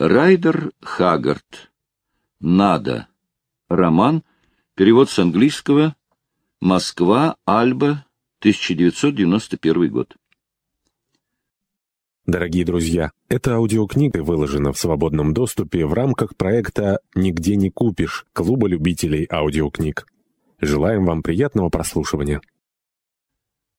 Райдер Хагард. «Надо». Роман. Перевод с английского. Москва. Альба. 1991 год. Дорогие друзья, эта аудиокнига выложена в свободном доступе в рамках проекта «Нигде не купишь» Клуба любителей аудиокниг. Желаем вам приятного прослушивания.